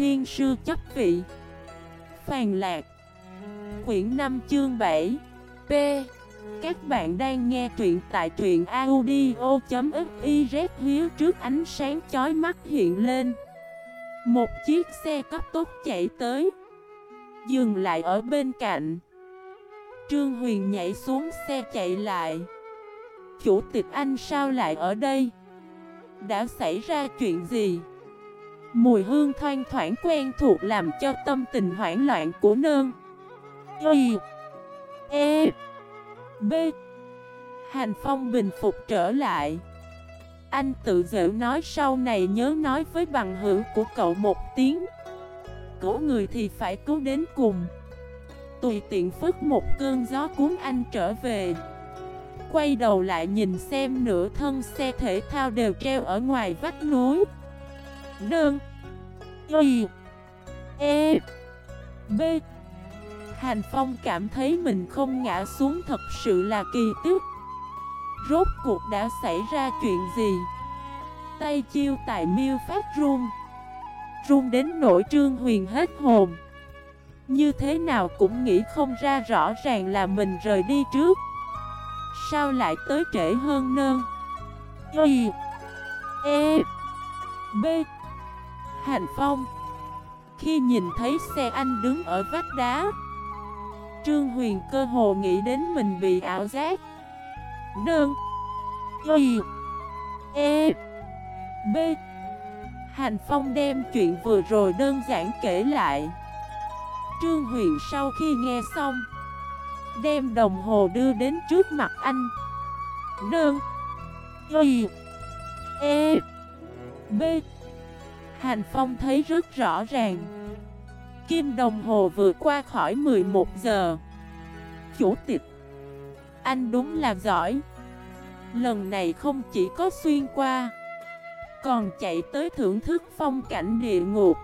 thiên sư chấp vị. Phàn lạc. Quyển 5 chương 7 P Các bạn đang nghe truyện tại truyện audio.xyz Hiếu trước ánh sáng chói mắt hiện lên. Một chiếc xe cấp tốc chạy tới. Dừng lại ở bên cạnh. Trương Huyền nhảy xuống xe chạy lại. Chủ tịch anh sao lại ở đây? Đã xảy ra chuyện gì? Mùi hương thoang thoảng quen thuộc làm cho tâm tình hoảng loạn của nơn Y E B. Hành Phong bình phục trở lại. Anh tự dễu nói sau này nhớ nói với bằng hữu của cậu một tiếng. Cứu người thì phải cứu đến cùng. Tùy tiện phức một cơn gió cuốn anh trở về. Quay đầu lại nhìn xem nửa thân xe thể thao đều treo ở ngoài vách núi. Đơn Y E. B. Hàn Phong cảm thấy mình không ngã xuống thật sự là kỳ tức, Rốt cuộc đã xảy ra chuyện gì? Tay chiêu tại miêu phát run. Run đến nỗi trương huyền hết hồn. Như thế nào cũng nghĩ không ra rõ ràng là mình rời đi trước. Sao lại tới trễ hơn nơn Y. E. B. Hành Phong. Khi nhìn thấy xe anh đứng ở vách đá, Trương Huyền cơ hồ nghĩ đến mình bị ảo giác. Đơn Y E B. Hành Phong đem chuyện vừa rồi đơn giản kể lại. Trương Huyền sau khi nghe xong, Đem đồng hồ đưa đến trước mặt anh. Đơn Y E B. Hành Phong thấy rất rõ ràng. Kim đồng hồ vừa qua khỏi 11 giờ. Chủ tịch, Anh đúng là giỏi. Lần này không chỉ có xuyên qua, Còn chạy tới thưởng thức phong cảnh địa ngục.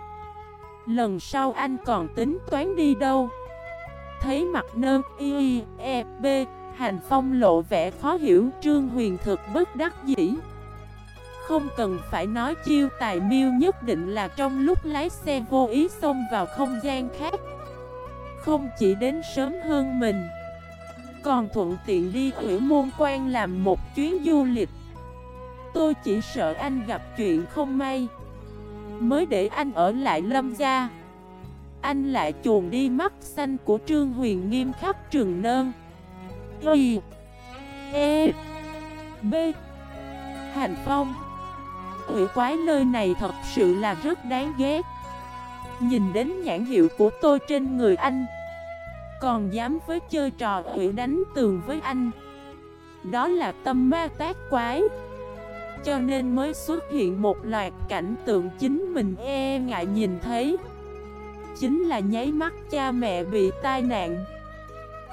Lần sau anh còn tính toán đi đâu? Thấy mặt Nơ y e b Hành phong lộ vẻ khó hiểu, Trương huyền thực bất đắc dĩ. Không cần phải nói chiêu tài miêu nhất định là trong lúc lái xe vô ý xông vào không gian khác. Không chỉ đến sớm hơn mình, Còn thuận tiện đi hủy môn quan làm một chuyến du lịch. Tôi chỉ sợ anh gặp chuyện không may. Mới để anh ở lại lâm gia. Anh lại chuồn đi mắt xanh của Trương Huyền nghiêm khắc trường nơn. Y E B. Hành Phong quỷ quái nơi này thật sự là rất đáng ghét. Nhìn đến nhãn hiệu của tôi trên người anh, Còn dám với chơi trò quỷ đánh tường với anh. Đó là tâm ma tác quái. Cho nên mới xuất hiện một loạt cảnh tượng chính mình e ngại nhìn thấy. Chính là nháy mắt cha mẹ bị tai nạn.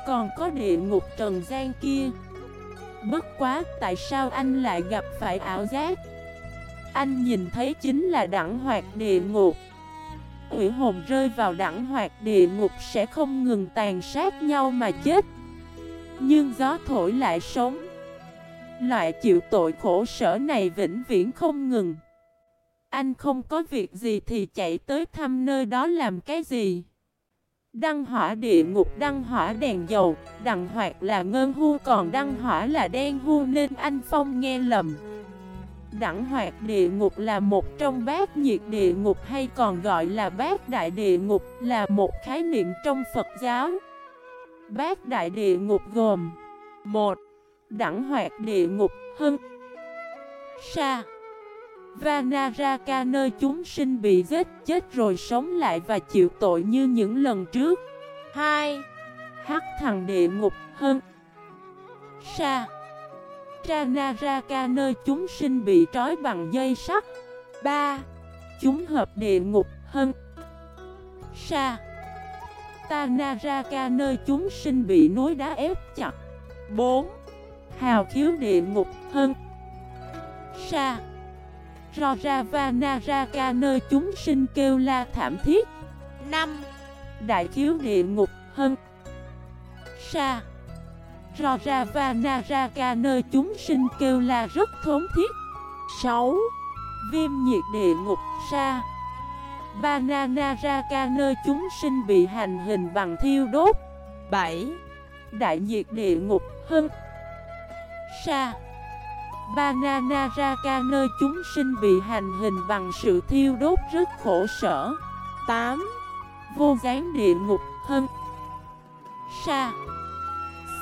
Còn có địa ngục trần gian kia. Bất quá tại sao anh lại gặp phải ảo giác? Anh nhìn thấy chính là đẳng hoạt địa ngục quỷ hồn rơi vào đẳng hoạt địa ngục sẽ không ngừng tàn sát nhau mà chết Nhưng gió thổi lại sống Loại chịu tội khổ sở này vĩnh viễn không ngừng anh không có việc gì thì chạy tới thăm nơi đó làm cái gì? Đăng hỏa địa ngục đăng hỏa đèn dầu, Đằng hoạt là ngân hu còn đăng hỏa là đen hu nên anh Phong nghe lầm. Đẳng hoạt địa ngục là một trong bát nhiệt địa ngục hay còn gọi là bát đại địa ngục, là một khái niệm trong Phật giáo. Bát đại địa ngục gồm, một, Đẳng hoạt địa ngục, hơn, Sa, Vanaraka nơi chúng sinh bị giết chết rồi sống lại và chịu tội như những lần trước 2. Hắc thằng địa ngục, hơn, Sa Tranaraka nơi chúng sinh bị trói bằng dây sắt. 3. Chúng hợp địa ngục. Hơn Sa. Tanaraka nơi chúng sinh bị núi đá ép chặt. 4. Hào khiếu địa ngục. Hơn Sa. Rojavanaraka nơi chúng sinh kêu la thảm thiết. 5. Đại khiếu địa ngục. Hơn Sa. Rora và Naraka nơi chúng sinh kêu là rất thốn thiết. 6. Viêm nhiệt địa ngục, Sa. Bananaraka nơi chúng sinh bị hành hình bằng thiêu đốt. 7. Đại nhiệt địa ngục hơn Sa. Bananaraka nơi chúng sinh bị hành hình bằng sự thiêu đốt rất khổ sở. 8. Vô gián địa ngục hơn Sa.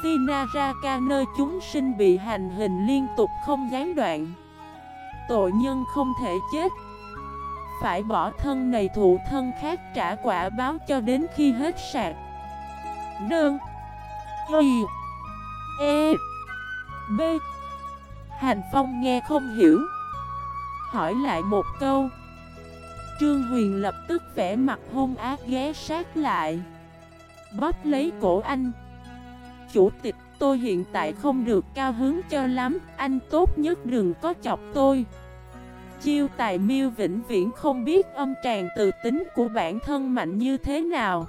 Sinaraka nơi chúng sinh bị hành hình liên tục không gián đoạn. Tội nhân không thể chết. Phải bỏ thân này thụ thân khác trả quả báo cho đến khi hết sạc. Đơn Y. E. B. Hành Phong nghe không hiểu. Hỏi lại một câu. Trương Huyền lập tức vẽ mặt hung ác ghé sát lại. Bóp lấy cổ anh. Chủ tịch, tôi hiện tại không được cao hứng cho lắm, Anh tốt nhất đừng có chọc tôi. Chiêu tài miêu vĩnh viễn không biết âm tràng từ tính của bản thân mạnh như thế nào.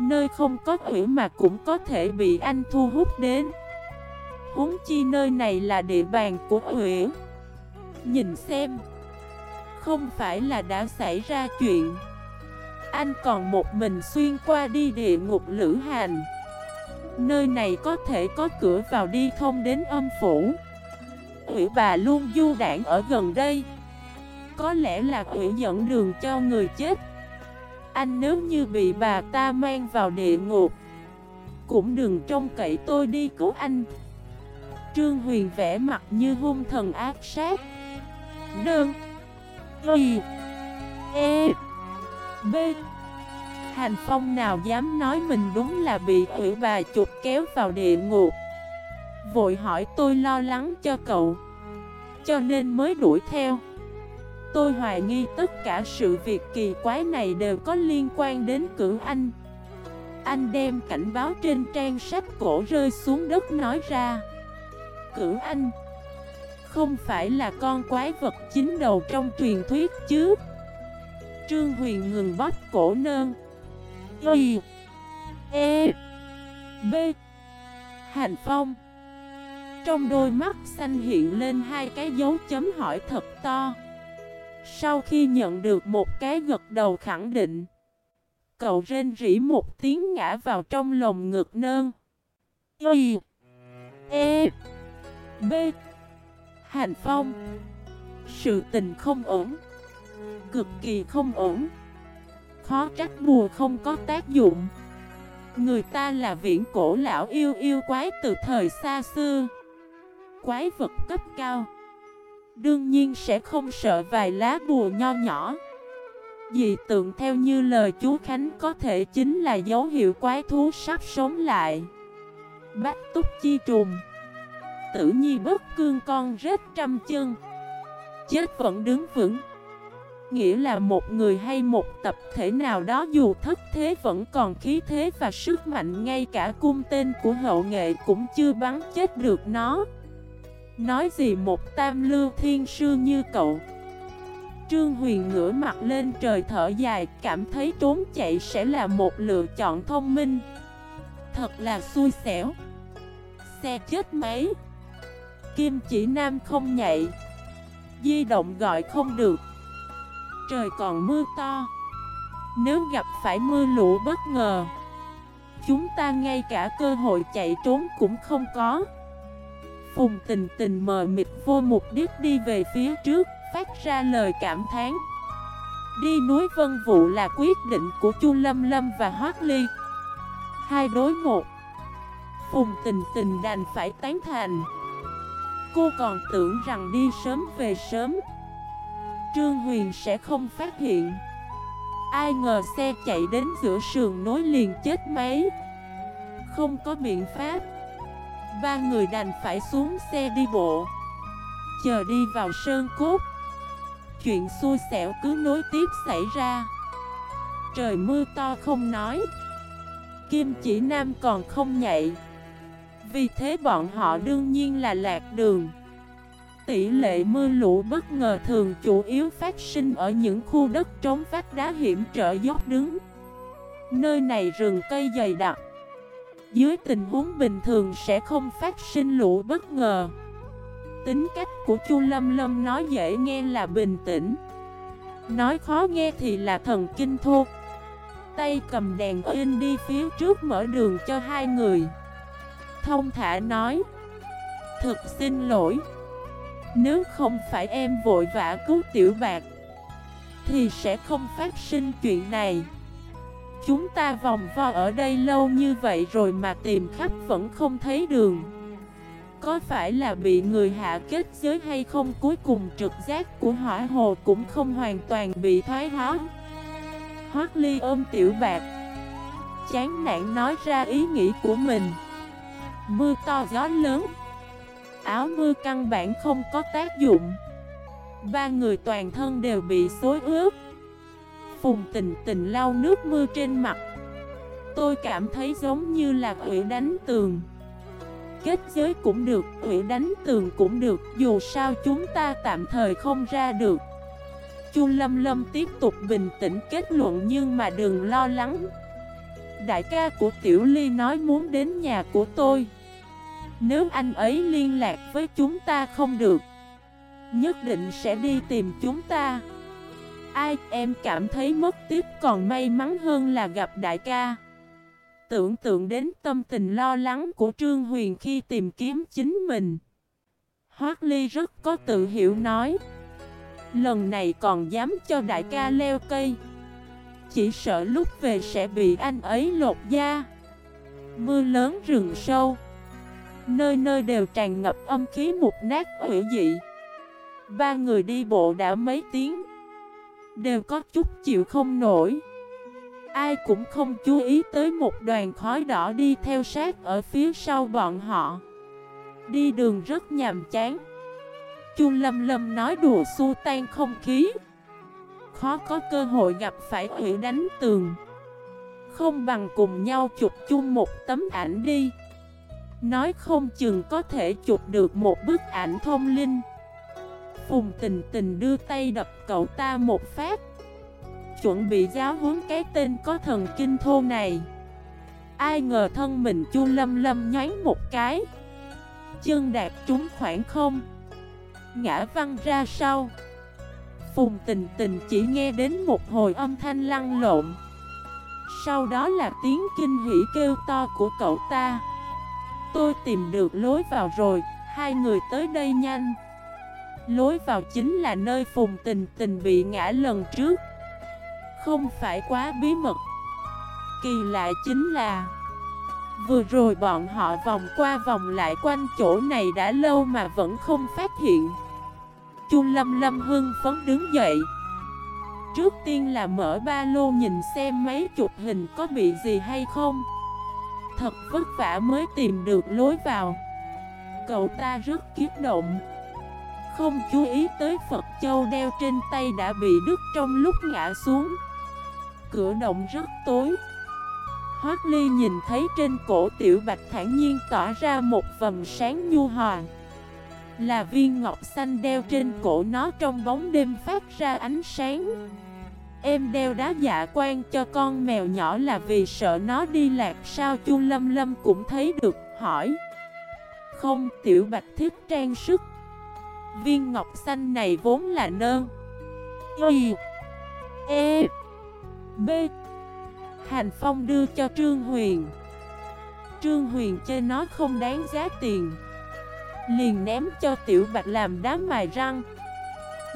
Nơi không có quỷ mà cũng có thể bị anh thu hút đến. Huống chi nơi này là địa bàn của ủy Nhìn xem, Không phải là đã xảy ra chuyện. Anh còn một mình xuyên qua đi địa ngục lữ hành. Nơi này có thể có cửa vào đi thông đến âm phủ. Ủy bà luôn du đảng ở gần đây. Có lẽ là ủy dẫn đường cho người chết. Anh nếu như bị bà ta mang vào địa ngục, Cũng đừng trông cậy tôi đi cứu anh. Trương Huyền vẽ mặt như hung thần ác sát. Đơn, Y E B. Hành Phong nào dám nói mình đúng là bị quỷ bà chụp kéo vào địa ngục. Vội hỏi, tôi lo lắng cho cậu, Cho nên mới đuổi theo. Tôi hoài nghi tất cả sự việc kỳ quái này đều có liên quan đến cửu anh. Anh đem cảnh báo trên trang sách cổ rơi xuống đất nói ra Cửu anh Không phải là con quái vật chính đầu trong truyền thuyết chứ? Trương Huyền ngừng bóp cổ nơn. Y E B. Hành Phong. Trong đôi mắt xanh hiện lên hai cái dấu chấm hỏi thật to. Sau khi nhận được một cái gật đầu khẳng định, Cậu rên rỉ một tiếng ngã vào trong lồng ngực nơn. Y E B. Hành Phong. Sự tình không ổn. Cực kỳ không ổn. Khó trách bùa không có tác dụng. Người ta là viễn cổ lão yêu yêu quái từ thời xa xưa. Quái vật cấp cao, Đương nhiên sẽ không sợ vài lá bùa nho nhỏ. Dị tượng theo như lời chú Khánh có thể chính là dấu hiệu quái thú sắp sống lại. Bách túc chi trùng, Tử nhi bất cương con rết trăm chân, Chết vẫn đứng vững. Nghĩa là một người hay một tập thể nào đó dù thất thế vẫn còn khí thế và sức mạnh Ngay cả cung tên của hậu nghệ cũng chưa bắn chết được nó. Nói gì một tam lưu thiên sư như cậu? Trương Huyền ngửa mặt lên trời thở dài, Cảm thấy trốn chạy sẽ là một lựa chọn thông minh. Thật là xui xẻo. Xe chết máy. Kim chỉ nam không nhạy Di động gọi không được. Trời còn mưa to. Nếu gặp phải mưa lũ bất ngờ, Chúng ta ngay cả cơ hội chạy trốn cũng không có. Phùng tình tình mờ mịt vô mục đích đi về phía trước, Phát ra lời cảm thán. Đi núi Vân vũ là quyết định của Chu Lâm Lâm và Hoác Ly. Hai đối một. Phùng tình tình đành phải tán thành. Cô còn tưởng rằng đi sớm về sớm. Trương Huyền sẽ không phát hiện. Ai ngờ xe chạy đến giữa sườn nối liền chết máy. Không có biện pháp. Ba người đành phải xuống xe đi bộ. Chờ đi vào sơn cốt. Chuyện xui xẻo cứ nối tiếp xảy ra. Trời mưa to không nói. Kim chỉ nam còn không nhạy Vì thế bọn họ đương nhiên là lạc đường. Tỷ lệ mưa lũ bất ngờ thường chủ yếu phát sinh ở những khu đất trống vách đá hiểm trở dốc đứng. Nơi này rừng cây dày đặc. Dưới tình huống bình thường sẽ không phát sinh lũ bất ngờ. Tính cách của Chu Lâm Lâm nói dễ nghe là bình tĩnh. Nói khó nghe thì là thần kinh thô. Tay cầm đèn in đi phía trước mở đường cho hai người. Thông thả nói, Thực xin lỗi. Nếu không phải em vội vã cứu tiểu bạc, Thì sẽ không phát sinh chuyện này. Chúng ta vòng vo ở đây lâu như vậy rồi mà tìm khắp vẫn không thấy đường. Có phải là bị người hạ kết giới hay không? Cuối cùng trực giác của hỏa hồ cũng không hoàn toàn bị thoái hóa. Hoác ly ôm tiểu bạc, Chán nản nói ra ý nghĩ của mình. Mưa to gió lớn. Áo mưa căn bản không có tác dụng. Ba người toàn thân đều bị xối ướt. Phùng tình tình lau nước mưa trên mặt. Tôi cảm thấy giống như là quỷ đánh tường. Kết giới cũng được, quỷ đánh tường cũng được Dù sao chúng ta tạm thời không ra được. Chu Lâm Lâm tiếp tục bình tĩnh kết luận nhưng mà đừng lo lắng. Đại ca của Tiểu Ly nói muốn đến nhà của tôi. Nếu anh ấy liên lạc với chúng ta không được, Nhất định sẽ đi tìm chúng ta. Ai, em cảm thấy mất tiếp còn may mắn hơn là gặp đại ca. Tưởng tượng đến tâm tình lo lắng của Trương Huyền khi tìm kiếm chính mình. Hoác Ly rất có tự hiểu nói, Lần này còn dám cho đại ca leo cây. Chỉ sợ lúc về sẽ bị anh ấy lột da. Mưa lớn rừng sâu. Nơi nơi đều tràn ngập âm khí mục nát hủy dị. Ba người đi bộ đã mấy tiếng, Đều có chút chịu không nổi. Ai cũng không chú ý tới một đoàn khói đỏ đi theo sát ở phía sau bọn họ. Đi đường rất nhàm chán. Chu Lâm Lâm nói đùa xua tan không khí. Khó có cơ hội gặp phải hủy đánh tường. Không bằng cùng nhau chụp chung một tấm ảnh đi. Nói không chừng có thể chụp được một bức ảnh thông linh. Phùng tình tình đưa tay đập cậu ta một phát. Chuẩn bị giáo huấn cái tên có thần kinh thô này. Ai ngờ thân mình chu lâm lâm nháy một cái. Chân đạp trúng khoảng không. Ngã văng ra sau. Phùng tình tình chỉ nghe đến một hồi âm thanh lăn lộn. Sau đó là tiếng kinh hỉ kêu to của cậu ta. Tôi tìm được lối vào rồi, Hai người tới đây nhanh. Lối vào chính là nơi phùng tình tình bị ngã lần trước. Không phải quá bí mật. Kỳ lạ chính là, Vừa rồi bọn họ vòng qua vòng lại quanh chỗ này đã lâu mà vẫn không phát hiện. Chu Lâm Lâm hưng phấn đứng dậy. Trước tiên là mở ba lô nhìn xem mấy chục hình có bị gì hay không. Thật vất vả mới tìm được lối vào. Cậu ta rất kiết động. Không chú ý tới Phật Châu đeo trên tay đã bị đứt trong lúc ngã xuống. Cửa động rất tối. Hoác Ly nhìn thấy trên cổ tiểu bạch thản nhiên tỏa ra một vầng sáng nhu hòa. Là viên ngọc xanh đeo trên cổ nó trong bóng đêm phát ra ánh sáng. Em đeo đá dạ quan cho con mèo nhỏ là vì sợ nó đi lạc sao chu lâm lâm cũng thấy được, hỏi. Không, tiểu bạch thiết trang sức. Viên ngọc xanh này vốn là nơn. Y. E. B. Hành Phong đưa cho Trương Huyền. Trương Huyền chơi nó không đáng giá tiền. Liền ném cho Tiểu Bạch làm đá mài răng.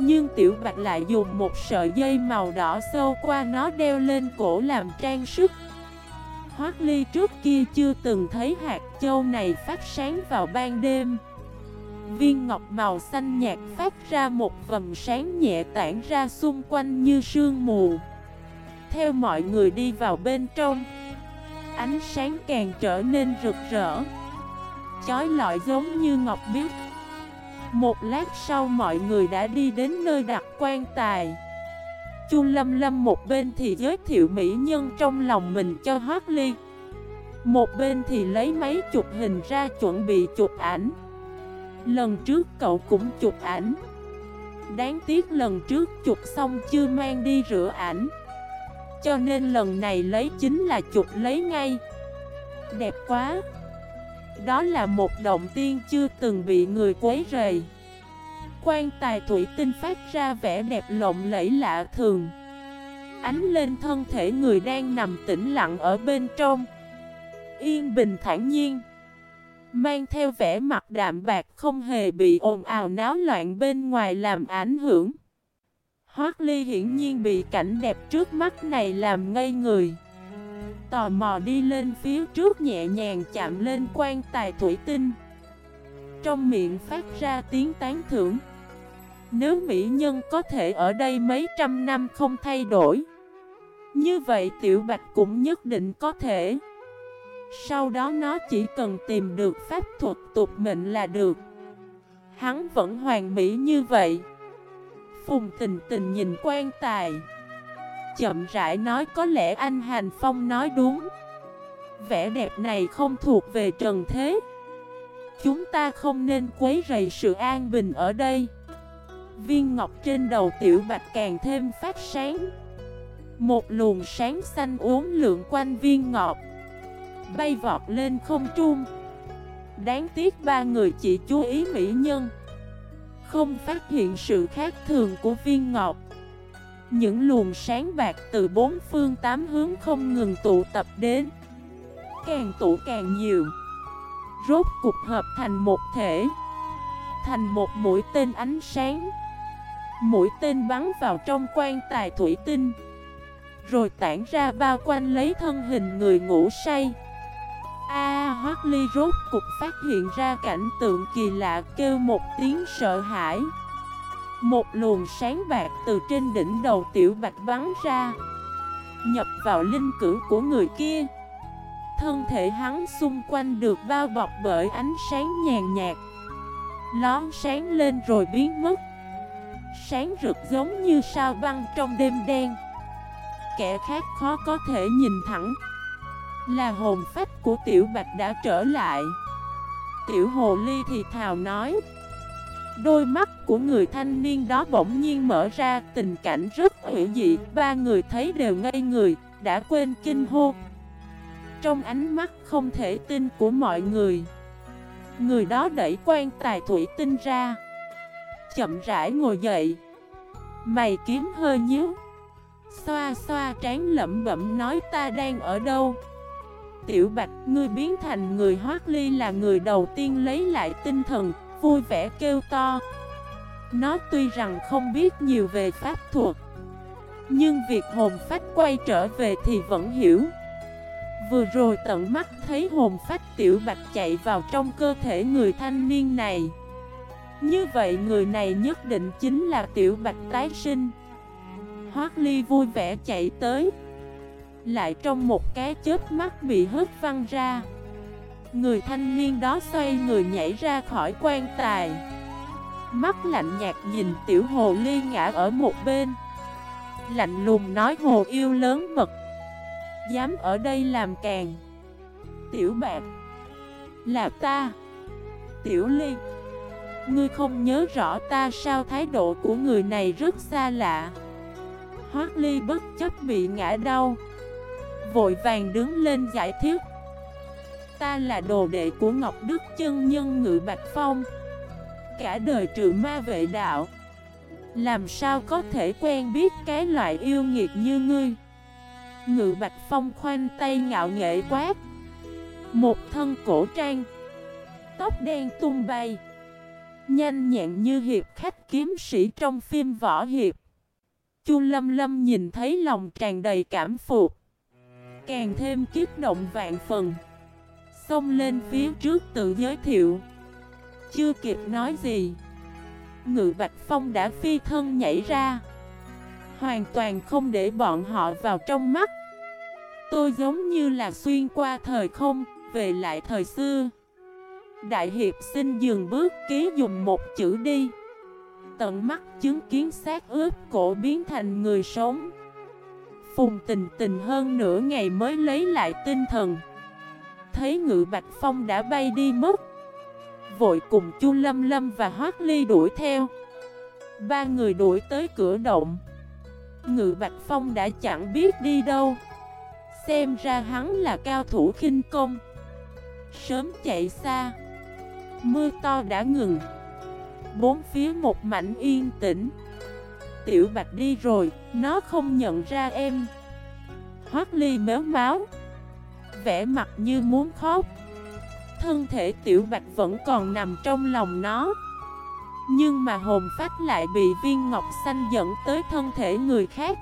Nhưng Tiểu Bạch lại dùng một sợi dây màu đỏ sâu qua nó đeo lên cổ làm trang sức. Hoác Ly trước kia chưa từng thấy hạt châu này phát sáng vào ban đêm. Viên ngọc màu xanh nhạt phát ra một vầng sáng nhẹ tản ra xung quanh như sương mù. Theo mọi người đi vào bên trong, Ánh sáng càng trở nên rực rỡ. Chói lọi giống như ngọc biếc. Một lát sau mọi người đã đi đến nơi đặt quan tài. Chu Lâm Lâm một bên thì giới thiệu mỹ nhân trong lòng mình cho Hoác Ly. Một bên thì lấy mấy chụp hình ra chuẩn bị chụp ảnh. Lần trước cậu cũng chụp ảnh. Đáng tiếc lần trước chụp xong chưa mang đi rửa ảnh. Cho nên lần này lấy chính là chụp lấy ngay. Đẹp quá. Đó là một động tiên chưa từng bị người quấy rầy. Quan tài thủy tinh phát ra vẻ đẹp lộng lẫy lạ thường. Ánh lên thân thể người đang nằm tĩnh lặng ở bên trong. Yên bình thản nhiên. Mang theo vẻ mặt đạm bạc không hề bị ồn ào náo loạn bên ngoài làm ảnh hưởng. Hoác Ly hiển nhiên bị cảnh đẹp trước mắt này làm ngây người. Tò mò đi lên phía trước nhẹ nhàng chạm lên quan tài thủy tinh. Trong miệng phát ra tiếng tán thưởng. Nếu mỹ nhân có thể ở đây mấy trăm năm không thay đổi. Như vậy tiểu bạch cũng nhất định có thể. Sau đó nó chỉ cần tìm được pháp thuật tục mệnh là được. Hắn vẫn hoàn mỹ như vậy. Phùng tình tình nhìn quan tài. Chậm rãi nói có lẽ anh Hành Phong nói đúng. Vẻ đẹp này không thuộc về trần thế. Chúng ta không nên quấy rầy sự an bình ở đây. Viên ngọc trên đầu tiểu bạch càng thêm phát sáng. Một luồng sáng xanh uốn lượn quanh viên ngọc, Bay vọt lên không trung. Đáng tiếc ba người chỉ chú ý mỹ nhân, Không phát hiện sự khác thường của viên ngọc. Những luồng sáng bạc từ bốn phương tám hướng không ngừng tụ tập đến. Càng tụ càng nhiều. Rốt cục hợp thành một thể. Thành một mũi tên ánh sáng. Mũi tên bắn vào trong quan tài thủy tinh. Rồi tản ra bao quanh lấy thân hình người ngủ say. A à, Hoác Ly rốt cục phát hiện ra cảnh tượng kỳ lạ kêu một tiếng sợ hãi. Một luồng sáng bạc từ trên đỉnh đầu tiểu bạch bắn ra, Nhập vào linh cử của người kia. Thân thể hắn xung quanh được bao bọc bởi ánh sáng nhàn nhạt, Lón sáng lên rồi biến mất. Sáng rực giống như sao băng trong đêm đen. Kẻ khác khó có thể nhìn thẳng. Là hồn phách của Tiểu Bạch đã trở lại. Tiểu Hồ Ly thì thào nói Đôi mắt của người thanh niên đó bỗng nhiên mở ra Tình cảnh rất hữu dị Ba người thấy đều ngây người Đã quên kinh hô. Trong ánh mắt không thể tin của mọi người Người đó đẩy quan tài thủy tinh ra Chậm rãi ngồi dậy. Mày kiếm hơi nhíu Xoa xoa trán lẩm bẩm nói ta đang ở đâu? Tiểu Bạch, ngươi biến thành người hoác ly là người đầu tiên lấy lại tinh thần, vui vẻ kêu to. Nó tuy rằng không biết nhiều về pháp thuật, nhưng việc hồn phách quay trở về thì vẫn hiểu. Vừa rồi tận mắt thấy hồn phách Tiểu Bạch chạy vào trong cơ thể người thanh niên này. Như vậy người này nhất định chính là Tiểu Bạch tái sinh. Hoác Ly vui vẻ chạy tới. Lại trong một cái chớp mắt bị hất văng ra Người thanh niên đó xoay người nhảy ra khỏi quan tài. Mắt lạnh nhạt nhìn tiểu hồ ly ngã ở một bên. Lạnh lùng nói hồ yêu lớn mật. Dám ở đây làm càng. Tiểu bạc. Là ta. Tiểu ly. Ngươi không nhớ rõ ta sao thái độ của người này rất xa lạ. Hoác ly bất chấp bị ngã đau. Vội vàng đứng lên giải thích. Ta là đồ đệ của Ngọc Đức chân nhân ngự Bạch Phong. Cả đời trừ ma vệ đạo, Làm sao có thể quen biết cái loại yêu nghiệt như ngươi? Ngự Bạch Phong khoanh tay ngạo nghệ quát. Một thân cổ trang, Tóc đen tung bay, Nhanh nhẹn như hiệp khách kiếm sĩ trong phim võ hiệp. Chu Lâm Lâm nhìn thấy lòng tràn đầy cảm phục, càng thêm kiếp động vạn phần. Xông lên phía trước tự giới thiệu. Chưa kịp nói gì, Ngự Bạch Phong đã phi thân nhảy ra. Hoàn toàn không để bọn họ vào trong mắt. Tôi giống như là xuyên qua thời không, Về lại thời xưa. Đại hiệp xin dừng bước, ký dùng một chữ đi. Tận mắt chứng kiến xác ướp cổ biến thành người sống. Phùng tình tình hơn nửa ngày mới lấy lại tinh thần. Thấy ngự bạch phong đã bay đi mất. Vội cùng chu lâm lâm và hoác ly đuổi theo. Ba người đuổi tới cửa động. Ngự bạch phong đã chẳng biết đi đâu. Xem ra hắn là cao thủ khinh công. Sớm chạy xa. Mưa to đã ngừng. Bốn phía một mảnh yên tĩnh. Tiểu Bạch đi rồi, nó không nhận ra em. Hoác ly méo máu. Vẽ mặt như muốn khóc. Thân thể Tiểu Bạch vẫn còn nằm trong lòng nó. Nhưng mà hồn phách lại bị viên ngọc xanh dẫn tới thân thể người khác.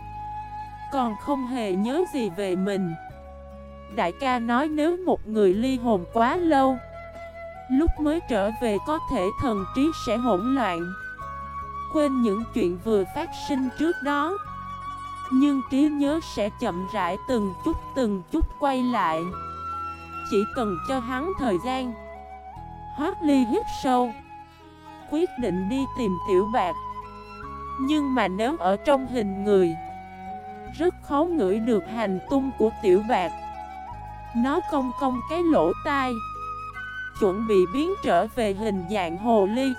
Còn không hề nhớ gì về mình. Đại ca nói nếu một người ly hồn quá lâu, Lúc mới trở về có thể thần trí sẽ hỗn loạn. Quên những chuyện vừa phát sinh trước đó. Nhưng trí nhớ sẽ chậm rãi từng chút từng chút quay lại. Chỉ cần cho hắn thời gian. Hoác ly hít sâu. Quyết định đi tìm tiểu bạc. Nhưng mà nếu ở trong hình người, Rất khó ngửi được hành tung của tiểu bạc. Nó cong cong cái lỗ tai. Chuẩn bị biến trở về hình dạng hồ ly.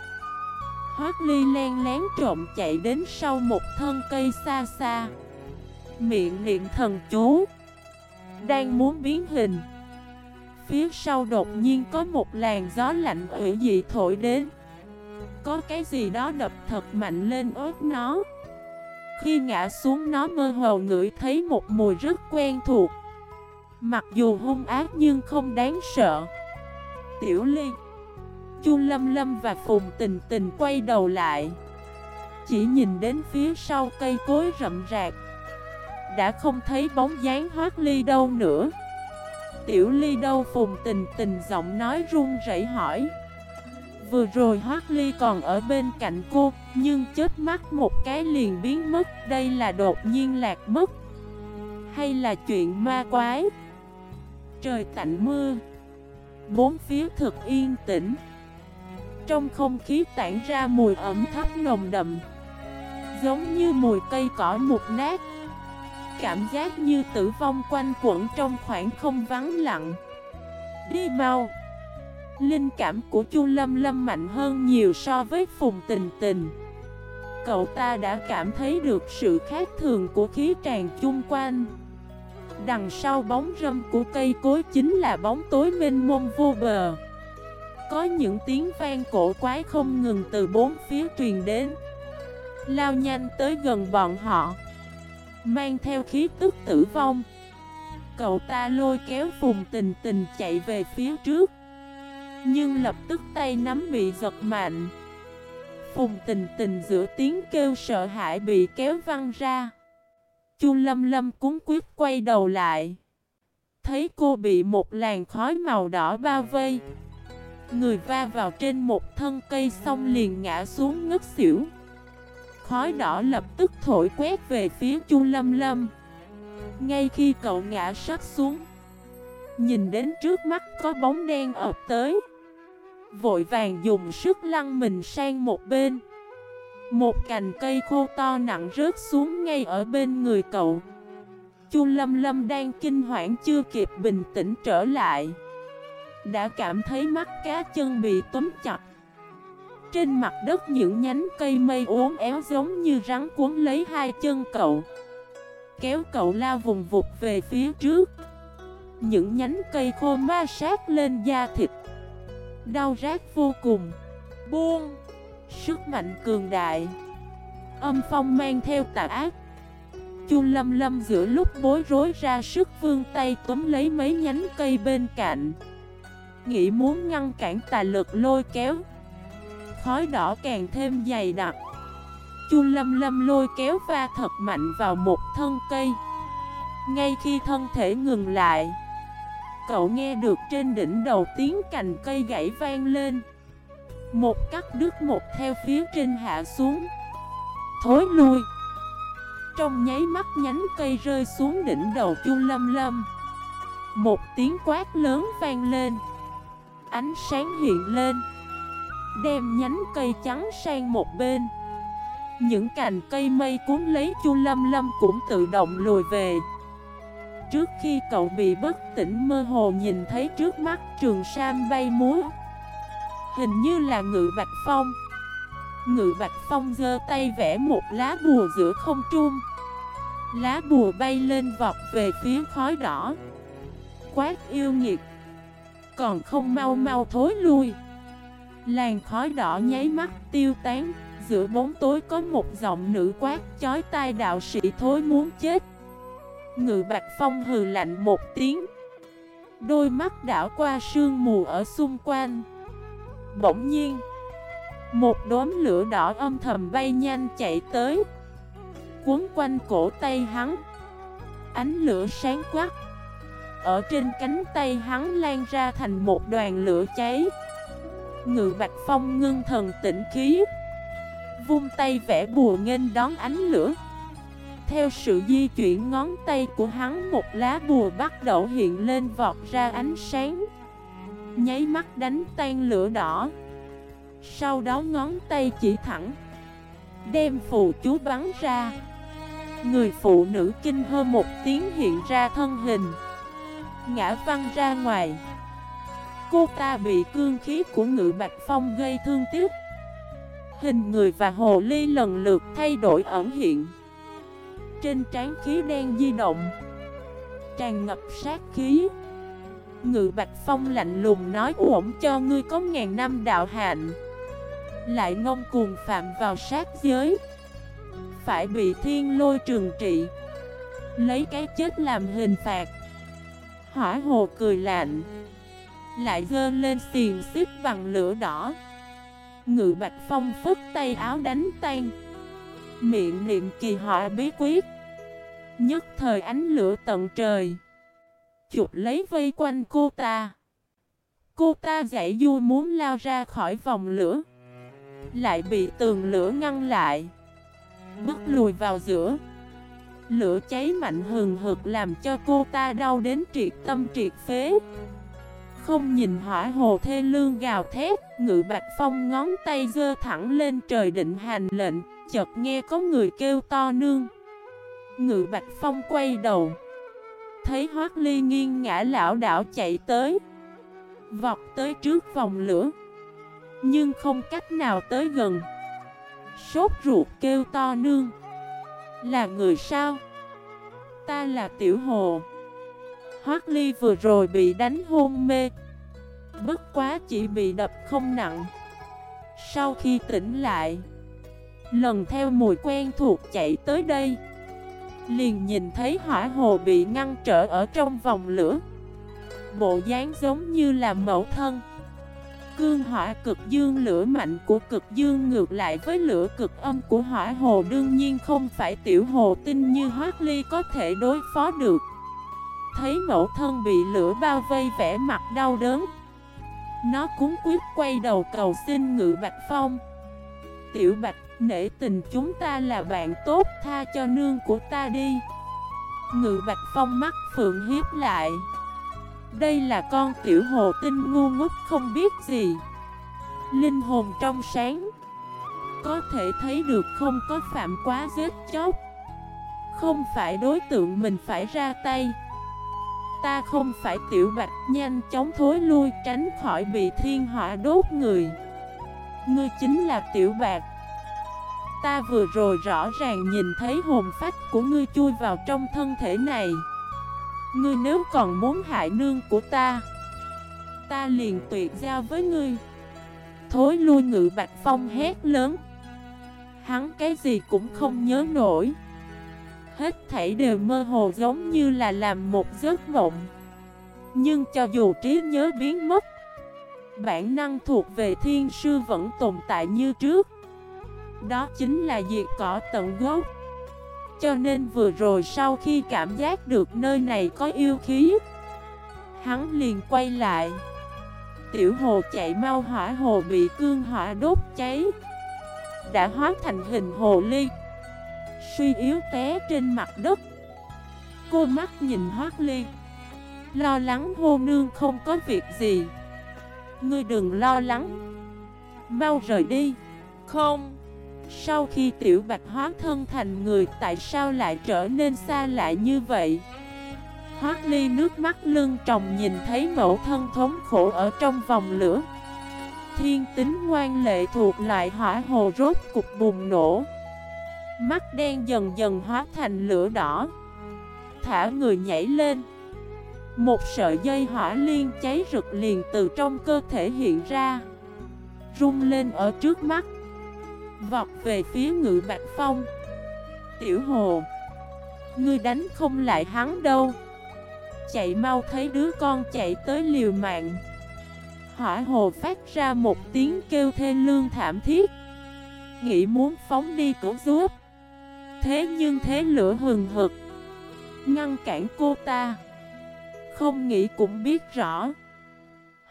Hoác ly len lén trộm chạy đến sau một thân cây xa xa. Miệng niệm thần chú, Đang muốn biến hình. Phía sau đột nhiên có một làn gió lạnh ủy dị thổi đến. Có cái gì đó đập thật mạnh lên ớt nó. Khi ngã xuống nó mơ hồ ngửi thấy một mùi rất quen thuộc. Mặc dù hung ác nhưng không đáng sợ. Tiểu Ly, Chu Lâm Lâm và Phùng Tình Tình quay đầu lại. Chỉ nhìn đến phía sau cây cối rậm rạc đã không thấy bóng dáng Hoác Ly đâu nữa. Tiểu Ly đâu Phùng Tình Tình giọng nói run rẩy hỏi. Vừa rồi Hoác Ly còn ở bên cạnh cô, Nhưng chết mắt một cái liền biến mất, Đây là đột nhiên lạc mất. Hay là chuyện ma quái? Trời tạnh mưa. Bốn phía thực yên tĩnh. Trong không khí tản ra mùi ẩm thấp nồng đậm. Giống như mùi cây cỏ mục nát. Cảm giác như tử vong quanh quẩn trong khoảng không vắng lặng. Đi mau. Linh cảm của Chu Lâm Lâm mạnh hơn nhiều so với Phùng Tình Tình. Cậu ta đã cảm thấy được sự khác thường của khí tràn chung quanh. Đằng sau bóng râm của cây cối chính là bóng tối mênh mông vô bờ. Có những tiếng vang cổ quái không ngừng từ bốn phía truyền đến. Lao nhanh tới gần bọn họ. Mang theo khí tức tử vong Cậu ta lôi kéo phùng tình tình chạy về phía trước Nhưng lập tức tay nắm bị giật mạnh Phùng tình tình giữa tiếng kêu sợ hãi bị kéo văng ra Chu Lâm Lâm cúng quyết quay đầu lại. Thấy cô bị một làn khói màu đỏ bao vây. Người va vào trên một thân cây xong liền ngã xuống ngất xỉu. Khói đỏ lập tức thổi quét về phía Chu Lâm Lâm. Ngay khi cậu ngã sắp xuống, nhìn đến trước mắt có bóng đen ập tới. Vội vàng dùng sức lăn mình sang một bên. Một cành cây khô to nặng rớt xuống ngay ở bên người cậu Chu Lâm Lâm đang kinh hoảng chưa kịp bình tĩnh trở lại Đã cảm thấy mắt cá chân bị tóm chặt trên mặt đất những nhánh cây mây uốn éo giống như rắn cuốn lấy hai chân cậu. Kéo cậu lao vùng vụt về phía trước. Những nhánh cây khô ma sát lên da thịt. Đau rát vô cùng. Buông. Sức mạnh cường đại. Âm phong mang theo tà ác. Chu lâm lâm giữa lúc bối rối ra sức vương tay túm lấy mấy nhánh cây bên cạnh. Nghĩ muốn ngăn cản tà lực lôi kéo. Khói đỏ càng thêm dày đặc. Chu lâm lâm lôi kéo va thật mạnh vào một thân cây. Ngay khi thân thể ngừng lại, Cậu nghe được trên đỉnh đầu tiếng cành cây gãy vang lên. Một cắt đứt một theo phía trên hạ xuống. Thối lui. Trong nháy mắt nhánh cây rơi xuống đỉnh đầu chu lâm lâm. Một tiếng quát lớn vang lên. Ánh sáng hiện lên. Đem nhánh cây trắng sang một bên. Những cành cây mây cuốn lấy chu lâm lâm cũng tự động lùi về. Trước khi cậu bị bất tỉnh mơ hồ nhìn thấy trước mắt trường sam bay múa. Hình như là ngự bạch phong. Ngự bạch phong giơ tay vẽ một lá bùa giữa không trung. Lá bùa bay lên vọt về phía khói đỏ. Quát yêu nghiệt. Còn không mau mau thối lui. Làn khói đỏ nháy mắt tiêu tán, Giữa bóng tối có một giọng nữ quát, chói tai đạo sĩ thối muốn chết. Ngự Bạch Phong hừ lạnh một tiếng. Đôi mắt đảo qua sương mù ở xung quanh. Bỗng nhiên, Một đốm lửa đỏ âm thầm bay nhanh chạy tới. Cuốn quanh cổ tay hắn, Ánh lửa sáng quắc. Ở trên cánh tay hắn lan ra thành một đoàn lửa cháy. Ngự Bạch Phong ngưng thần tĩnh khí, Vung tay vẽ bùa nghênh đón ánh lửa. Theo sự di chuyển ngón tay của hắn, Một lá bùa bắt đầu hiện lên vọt ra ánh sáng. Nháy mắt đánh tan lửa đỏ. Sau đó ngón tay chỉ thẳng, Đem phù chú bắn ra. Người phụ nữ kinh hơ một tiếng hiện ra thân hình, Ngã văng ra ngoài. Cô ta bị cương khí của ngự bạch phong gây thương tiếc. Hình người và hồ ly lần lượt thay đổi ẩn hiện. Trên trán khí đen di động, Tràn ngập sát khí. Ngự Bạch Phong lạnh lùng nói ổn cho ngươi có ngàn năm đạo hạnh, Lại ngông cuồng phạm vào sát giới. Phải bị thiên lôi trừng trị, Lấy cái chết làm hình phạt. Hỏa hồ cười lạnh lại gơ lên xiền xếp bằng lửa đỏ. Ngự Bạch Phong phức tay áo đánh tan. Miệng niệm kỳ họa bí quyết. Nhất thời ánh lửa tận trời. Chụp lấy vây quanh cô ta. Cô ta dãy du muốn lao ra khỏi vòng lửa. Lại bị tường lửa ngăn lại. Bước lùi vào giữa. Lửa cháy mạnh hừng hực làm cho cô ta đau đến triệt tâm triệt phế không nhìn hỏa hồ thê lương gào thét, Ngự bạch phong ngón tay dơ thẳng lên trời định hành lệnh, Chợt nghe có người kêu to nương. Ngự bạch phong quay đầu, Thấy hoác ly nghiêng ngã lão đảo chạy tới, Vọt tới trước vòng lửa, Nhưng không cách nào tới gần. Sốt ruột kêu to nương, Là người sao? Ta là tiểu hồ. Hoác Ly vừa rồi bị đánh hôn mê. Bất quá chỉ bị đập không nặng. Sau khi tỉnh lại, Lần theo mùi quen thuộc chạy tới đây. Liền nhìn thấy hỏa hồ bị ngăn trở ở trong vòng lửa. Bộ dáng giống như là mẫu thân. Cương hỏa cực dương lửa mạnh của cực dương ngược lại với lửa cực âm của hỏa hồ Đương nhiên không phải tiểu hồ tinh như hoác ly có thể đối phó được thấy mẫu thân bị lửa bao vây vẻ mặt đau đớn. Nó cúng quyết quay đầu cầu xin ngự Bạch Phong. Tiểu Bạch, nể tình chúng ta là bạn tốt tha cho nương của ta đi. Ngự Bạch Phong mắt phượng hiếp lại. Đây là con tiểu hồ tinh ngu ngốc không biết gì. Linh hồn trong sáng Có thể thấy được không có phạm quá giết chóc Không phải đối tượng mình phải ra tay. Ta không phải tiểu bạch, nhanh chóng thối lui, tránh khỏi bị thiên hỏa đốt người. Ngươi chính là tiểu bạch. Ta vừa rồi rõ ràng nhìn thấy hồn phách của ngươi chui vào trong thân thể này. Ngươi nếu còn muốn hại nương của ta Ta liền tuyệt giao với ngươi. Thối lui ngự bạch phong hét lớn. Hắn cái gì cũng không nhớ nổi. Hết thảy đều mơ hồ giống như là làm một giấc mộng. Nhưng cho dù trí nhớ biến mất, Bản năng thuộc về thiên sư vẫn tồn tại như trước. Đó chính là diệt cỏ tận gốc. Cho nên vừa rồi sau khi cảm giác được nơi này có yêu khí, Hắn liền quay lại. Tiểu hồ chạy mau hỏa hồ bị cương hỏa đốt cháy, Đã hóa thành hình hồ ly Suy yếu té trên mặt đất. Cô mắt nhìn Hoác Ly. Lo lắng hô nương không có việc gì. Ngươi đừng lo lắng. Mau rời đi. Không. Sau khi tiểu bạch hóa thân thành người Tại sao lại trở nên xa lại như vậy? Hoác ly nước mắt lưng tròng nhìn thấy mẫu thân thống khổ ở trong vòng lửa. Thiên tính ngoan lệ thuộc lại hỏa hồ rốt cục bùng nổ Mắt đen dần dần hóa thành lửa đỏ. Thả người nhảy lên. Một sợi dây hỏa liên cháy rực liền từ trong cơ thể hiện ra, rung lên ở trước mắt. Vọt về phía ngự bạch phong. Tiểu hồ, Ngươi đánh không lại hắn đâu. Chạy mau thấy đứa con chạy tới liều mạng. Hỏa hồ phát ra một tiếng kêu thê lương thảm thiết. Nghĩ muốn phóng đi cứu giúp. Thế nhưng thế lửa hừng hực. Ngăn cản cô ta. Không nghĩ cũng biết rõ.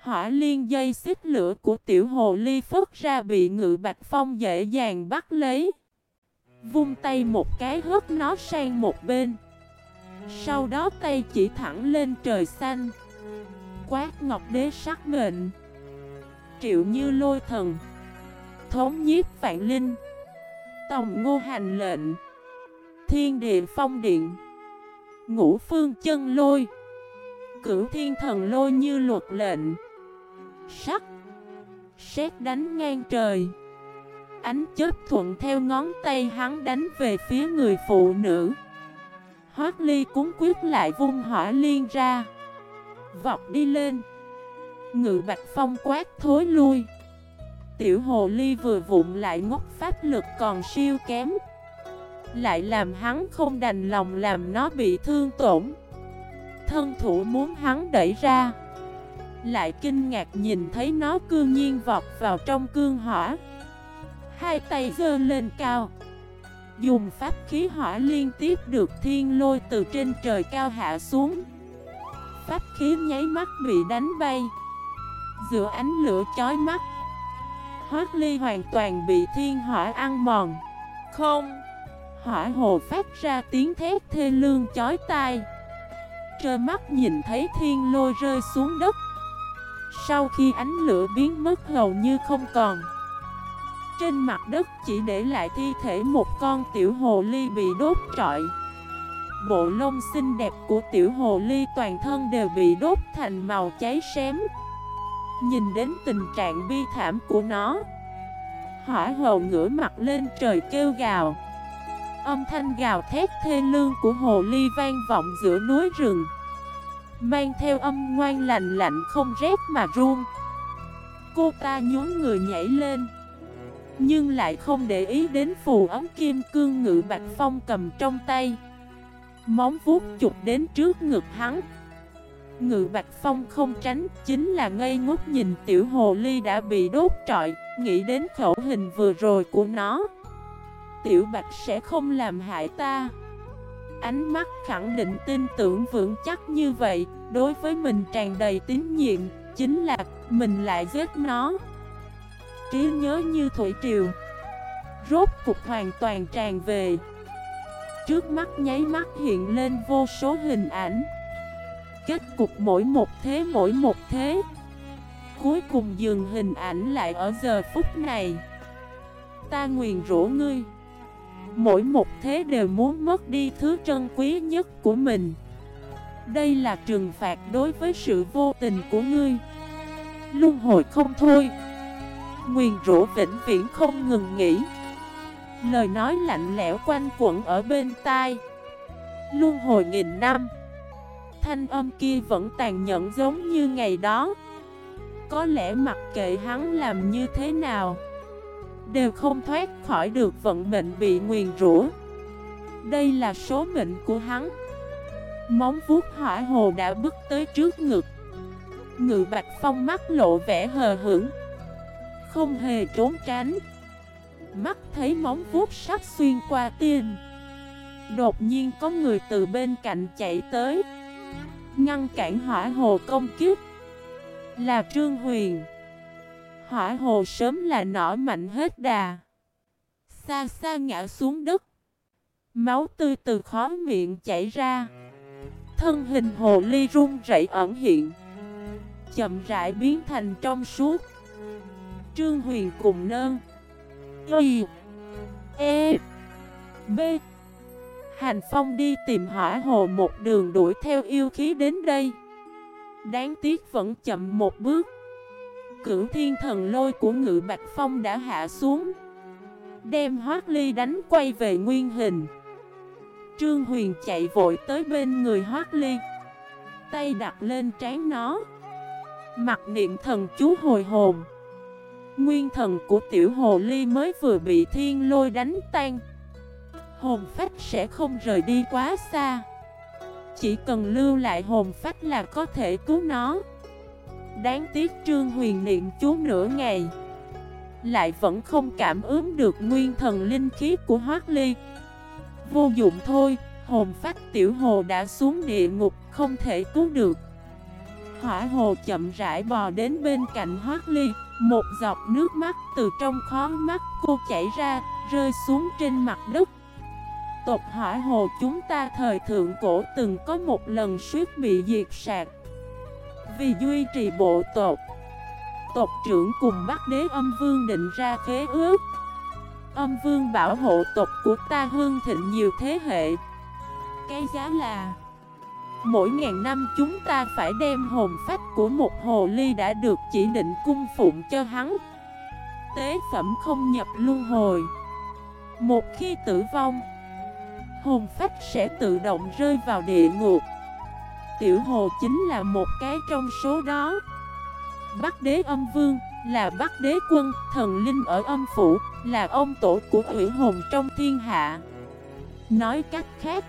Hỏa liên dây xích lửa của tiểu hồ ly phất ra bị ngự bạch phong dễ dàng bắt lấy. Vung tay một cái hất nó sang một bên. Sau đó tay chỉ thẳng lên trời xanh. Quát ngọc đế sắc mệnh. Triệu như lôi thần. Thống nhiếp vạn linh. Tòng ngô hành lệnh. Thiên địa phong điện. Ngũ phương chân lôi. Cửu thiên thần lôi như luật lệnh. Sắc. Xét đánh ngang trời. Ánh chớp thuận theo ngón tay hắn đánh về phía người phụ nữ. Hoác ly cúng quyết lại vung hỏa liên ra. Vọt đi lên. Ngự bạch phong quát thối lui. Tiểu hồ ly vừa vụn lại ngốc pháp lực còn siêu kém. Lại làm hắn không đành lòng làm nó bị thương tổn. Thân thủ muốn hắn đẩy ra. Lại kinh ngạc nhìn thấy nó cương nhiên vọt vào trong cương hỏa. Hai tay giơ lên cao. Dùng pháp khí hỏa liên tiếp được thiên lôi từ trên trời cao hạ xuống. Pháp khí nháy mắt bị đánh bay. Giữa ánh lửa chói mắt, Hoác ly hoàn toàn bị thiên hỏa ăn mòn. Không! Hỏa hồ phát ra tiếng thét thê lương chói tai. Trơ mắt nhìn thấy thiên lôi rơi xuống đất. Sau khi ánh lửa biến mất hầu như không còn. Trên mặt đất chỉ để lại thi thể một con tiểu hồ ly bị đốt trọi. Bộ lông xinh đẹp của tiểu hồ ly toàn thân đều bị đốt thành màu cháy xém. Nhìn đến tình trạng bi thảm của nó, Hỏa hồ ngửa mặt lên trời kêu gào. Âm thanh gào thét thê lương của hồ ly vang vọng giữa núi rừng. Mang theo âm ngoan lạnh lạnh không rét mà run. Cô ta nhún người nhảy lên, Nhưng lại không để ý đến phù ấm kim cương ngự bạch phong cầm trong tay. Móng vuốt chụp đến trước ngực hắn. Ngự Bạch Phong không tránh, Chính là ngây ngốc nhìn tiểu hồ ly đã bị đốt trọi, Nghĩ đến khẩu hình vừa rồi của nó. Tiểu Bạch sẽ không làm hại ta. Ánh mắt khẳng định tin tưởng vững chắc như vậy, Đối với mình tràn đầy tín nhiệm, Chính là mình lại giết nó. Trí nhớ như thủy triều, Rốt cục hoàn toàn tràn về. Trước mắt nháy mắt hiện lên vô số hình ảnh. Kết cục mỗi một thế, mỗi một thế. Cuối cùng dừng hình ảnh lại ở giờ phút này. Ta nguyền rủa ngươi. Mỗi một thế đều muốn mất đi thứ trân quý nhất của mình. Đây là trừng phạt đối với sự vô tình của ngươi. Luân hồi không thôi. Nguyền rũ vĩnh viễn không ngừng nghỉ. Lời nói lạnh lẽo quanh quẩn ở bên tai. Luân hồi nghìn năm. Thanh âm kia vẫn tàn nhẫn giống như ngày đó. Có lẽ mặc kệ hắn làm như thế nào Đều không thoát khỏi được vận mệnh bị nguyền rủa. Đây là số mệnh của hắn. Móng vuốt hỏa hồ đã bước tới trước ngực. Ngự bạch phong mắt lộ vẻ hờ hững, Không hề trốn tránh. Mắt thấy móng vuốt sắp xuyên qua tim. Đột nhiên có người từ bên cạnh chạy tới, Ngăn cản hỏa hồ công kiếp Là Trương Huyền. Hỏa hồ sớm là nỏ mạnh hết đà. Xa xa ngã xuống đất. Máu tươi từ khó miệng chảy ra. Thân hình hồ ly run rẩy ẩn hiện. Chậm rãi biến thành trong suốt. Trương Huyền cùng nơn. Y E B. Hành Phong đi tìm hỏa hồ một đường đuổi theo yêu khí đến đây. Đáng tiếc vẫn chậm một bước. Cửu thiên thần lôi của ngự Bạch Phong đã hạ xuống. Đem Hoác Ly đánh quay về nguyên hình. Trương Huyền chạy vội tới bên người Hoác Ly, Tay đặt lên trán nó. Mặt niệm thần chú hồi hồn. Nguyên thần của tiểu hồ ly mới vừa bị thiên lôi đánh tan. Hồn phách sẽ không rời đi quá xa. Chỉ cần lưu lại hồn phách là có thể cứu nó. Đáng tiếc Trương Huyền niệm chú nửa ngày Lại vẫn không cảm ứng được nguyên thần linh khí của Hoác Ly. Vô dụng thôi, hồn phách tiểu hồ đã xuống địa ngục, không thể cứu được. Hỏa hồ chậm rãi bò đến bên cạnh Hoác Ly Một giọt nước mắt từ trong khó mắt cô chảy ra, rơi xuống trên mặt đất. Tộc hỏa hồ chúng ta thời thượng cổ từng có một lần suýt bị diệt sạc vì duy trì bộ tộc. Tộc trưởng cùng bắt đế âm vương định ra khế ước. Âm vương bảo hộ tộc của ta hương thịnh nhiều thế hệ. Cái giá là, Mỗi ngàn năm chúng ta phải đem hồn phách của một hồ ly đã được chỉ định cung phụng cho hắn. Tế phẩm không nhập luân hồi. Một khi tử vong, Hồn phách sẽ tự động rơi vào địa ngục. Tiểu hồ chính là một cái trong số đó. Bắc đế âm vương là Bắc đế quân, Thần linh ở âm phủ, là ông tổ của thủy hồn trong thiên hạ. Nói cách khác,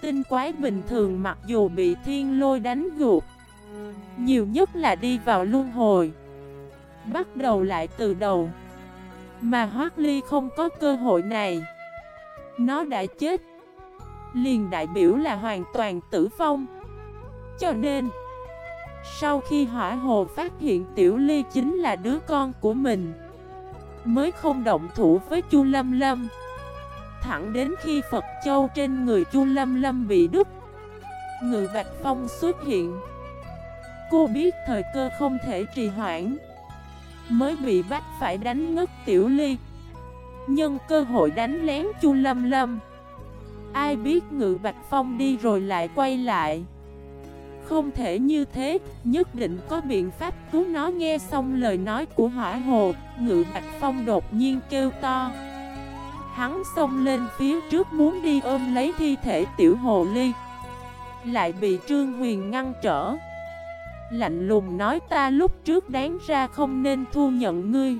Tinh quái bình thường mặc dù bị thiên lôi đánh gục, Nhiều nhất là đi vào luân hồi, Bắt đầu lại từ đầu. Mà Hoác Ly không có cơ hội này. Nó đã chết. Liền đại biểu là hoàn toàn tử vong. Cho nên, Sau khi hỏa hồ phát hiện Tiểu Ly chính là đứa con của mình, Mới không động thủ với Chu Lâm Lâm. Thẳng đến khi Phật Châu trên người Chu Lâm Lâm bị đứt, Ngự Bạch Phong xuất hiện. Cô biết thời cơ không thể trì hoãn, Mới bị bắt phải đánh ngất Tiểu Ly. Nhân cơ hội đánh lén Chu Lâm Lâm, Ai biết Ngự Bạch Phong đi rồi lại quay lại. Không thể như thế, nhất định có biện pháp cứu nó. Nghe xong lời nói của hỏa hồ Ngự Bạch Phong đột nhiên kêu to. Hắn xông lên phía trước muốn đi ôm lấy thi thể tiểu hồ ly. Lại bị Trương Huyền ngăn trở. Lạnh lùng nói ta lúc trước đáng ra không nên thu nhận ngươi.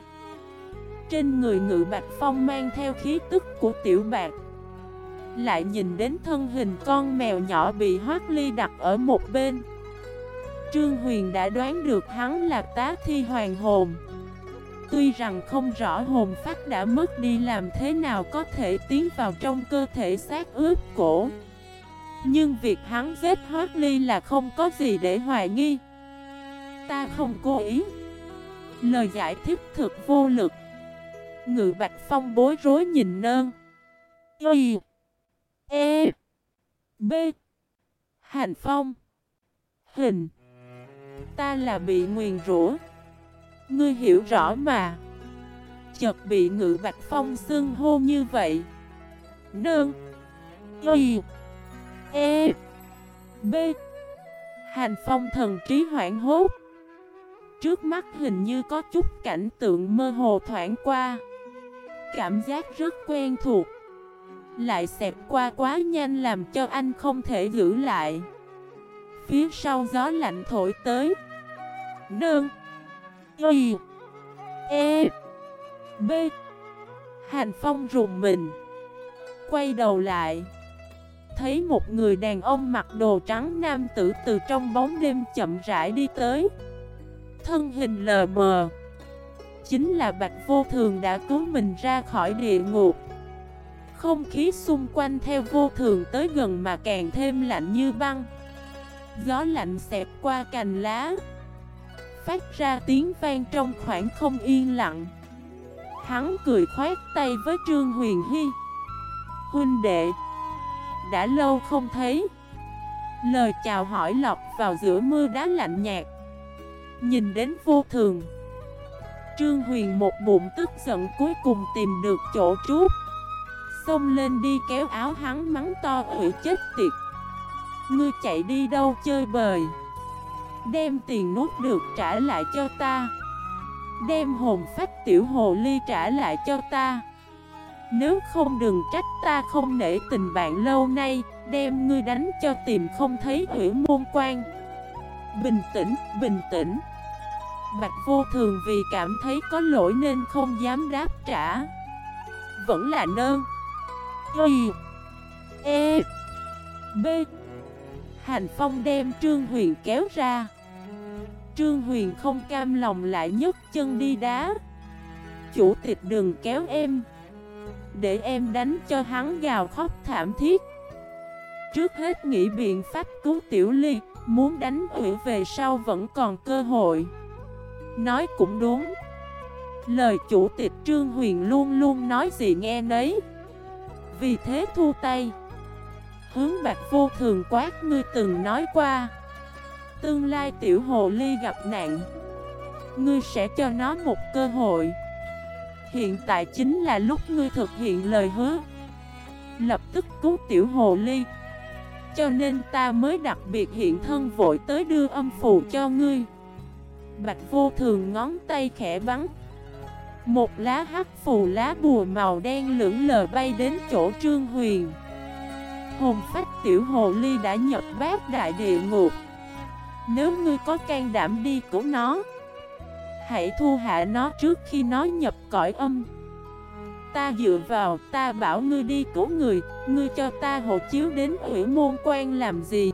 Trên người ngự bạch phong mang theo khí tức của tiểu bạc. Lại nhìn đến thân hình con mèo nhỏ bị hoác ly đặt ở một bên. Trương Huyền đã đoán được hắn là tá thi hoàng hồn. Tuy rằng không rõ hồn phách đã mất đi làm thế nào có thể tiến vào trong cơ thể xác ướp cổ, Nhưng việc hắn giết Hoác Ly là không có gì để hoài nghi. Ta không cố ý. Lời giải thích thực vô lực. Ngự Bạch Phong bối rối nhìn nơn. Y E B. Hành Phong. Hình. Ta là bị nguyền rủa. Ngươi hiểu rõ mà. Chợt bị ngự bạch phong xưng hô như vậy. Nương. Y. E. B. Hành phong thần trí hoảng hốt. Trước mắt hình như có chút cảnh tượng mơ hồ thoảng qua. Cảm giác rất quen thuộc. Lại xẹp qua quá nhanh làm cho anh không thể giữ lại. Phía sau gió lạnh thổi tới. Nương. Y. E. B. Hành Phong rùng mình. Quay đầu lại. Thấy một người đàn ông mặc đồ trắng nam tử từ trong bóng đêm chậm rãi đi tới. Thân hình lờ mờ. Chính là Bạch Vô Thường đã cứu mình ra khỏi địa ngục. Không khí xung quanh theo vô thường tới gần mà càng thêm lạnh như băng. Gió lạnh xẹp qua cành lá, phát ra tiếng vang trong khoảng không yên lặng. Hắn cười khoát tay với Trương Huyền Hy. Huynh đệ, Đã lâu không thấy. Lời chào hỏi lọc vào giữa mưa đá lạnh nhạt. Nhìn đến vô thường, Trương Huyền một bụng tức giận cuối cùng tìm được chỗ trút Xông lên đi kéo áo hắn mắng to ủi chết tiệt. Ngươi chạy đi đâu chơi bời? Đem tiền nốt được trả lại cho ta. Đem hồn phách tiểu hồ ly trả lại cho ta. Nếu không đừng trách ta không nể tình bạn lâu nay Đem ngươi đánh cho tìm không thấy hủy môn quan. Bình tĩnh, bình tĩnh. Bạch vô thường vì cảm thấy có lỗi nên không dám đáp trả. Vẫn là nơn. Y E. B. Hành Phong đem Trương Huyền kéo ra. Trương Huyền không cam lòng lại nhấc chân đi đá. Chủ tịch đừng kéo em. Để em đánh cho hắn gào khóc thảm thiết. Trước hết nghĩ biện pháp cứu Tiểu Ly, Muốn đánh hủy về sau vẫn còn cơ hội. Nói cũng đúng. Lời chủ tịch Trương Huyền luôn luôn nói gì nghe nấy. Vì thế thu tay. Hướng bạc vô thường quát, ngươi từng nói qua, Tương lai tiểu hồ ly gặp nạn, Ngươi sẽ cho nó một cơ hội. Hiện tại chính là lúc ngươi thực hiện lời hứa, Lập tức cứu tiểu hồ ly. Cho nên ta mới đặc biệt hiện thân vội tới đưa âm phù cho ngươi. Bạch vô thường ngón tay khẽ bắn một lá hắc phù lá bùa màu đen lưỡng lờ bay đến chỗ Trương Huyền. Hồn phách tiểu hồ ly đã nhập bát đại địa ngục. Nếu ngươi có can đảm đi cứu nó, Hãy thu hạ nó trước khi nó nhập cõi âm. Ta dựa vào, ta bảo ngươi đi cứu người, Ngươi cho ta hộ chiếu đến ủy môn quan làm gì?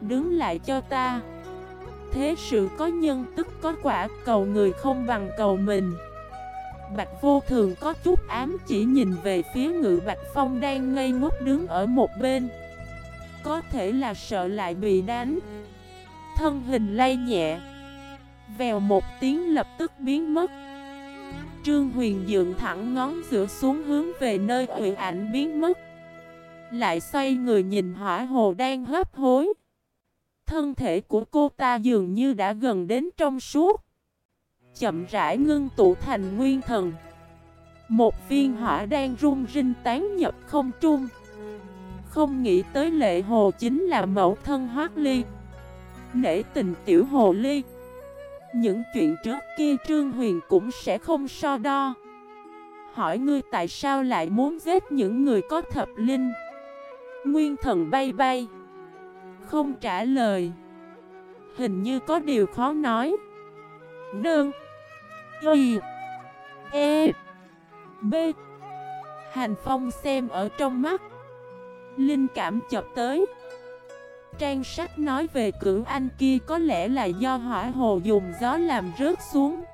Đứng lại cho ta. Thế sự có nhân tức có quả, Cầu người không bằng cầu mình. Bạch vô thường có chút ám chỉ nhìn về phía ngự Bạch Phong đang ngây ngốc đứng ở một bên. Có thể là sợ lại bị đánh. Thân hình lay nhẹ. Vèo một tiếng lập tức biến mất. Trương Huyền dựng thẳng ngón giữa xuống hướng về nơi huyện ảnh biến mất. Lại xoay người nhìn hỏa hồ đang hấp hối. Thân thể của cô ta dường như đã gần đến trong suốt. Chậm rãi ngưng tụ thành nguyên thần. Một viên hỏa đang rung rinh tán nhập không trung. Không nghĩ tới lệ hồ chính là mẫu thân hoác ly. Nể tình tiểu hồ ly. Những chuyện trước kia Trương Huyền cũng sẽ không so đo. Hỏi ngươi tại sao lại muốn giết những người có thập linh? Nguyên thần bay bay. Không trả lời. Hình như có điều khó nói. Đơn Y E. B. Hành Phong xem ở trong mắt. Linh cảm chập tới. Trang sách nói về cửu anh kia có lẽ là do hỏa hồ dùng gió làm rớt xuống.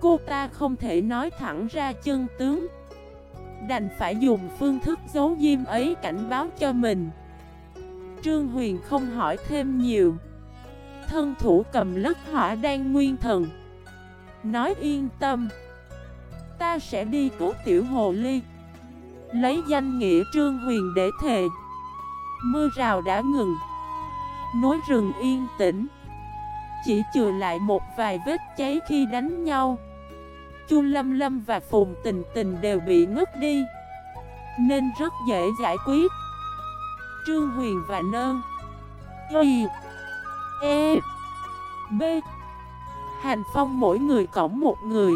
Cô ta không thể nói thẳng ra chân tướng. Đành phải dùng phương thức giấu diêm ấy cảnh báo cho mình. Trương Huyền không hỏi thêm nhiều. Thân thủ cầm lất hỏa đang nguyên thần. Nói yên tâm. Ta sẽ đi cứu tiểu hồ ly. Lấy danh nghĩa trương huyền để thề. Mưa rào đã ngừng. Núi rừng yên tĩnh. Chỉ trừ lại một vài vết cháy khi đánh nhau. Chu Lâm Lâm và Phùng Tình Tình đều bị ngất đi. Nên rất dễ giải quyết. Trương Huyền và Nơn. Y. E. B. Hành Phong mỗi người cõng một người.